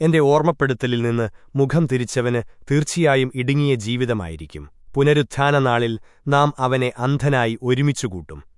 എന്റെ ഓർമ്മപ്പെടുത്തലിൽ നിന്ന് മുഖം തിരിച്ചവന് തീർച്ചയായും ഇടുങ്ങിയ ജീവിതമായിരിക്കും. പുനരുത്ഥാന നാളിൽ നാം അവനെ അന്ധനായി ഒരുമിച്ചുകൂട്ടും.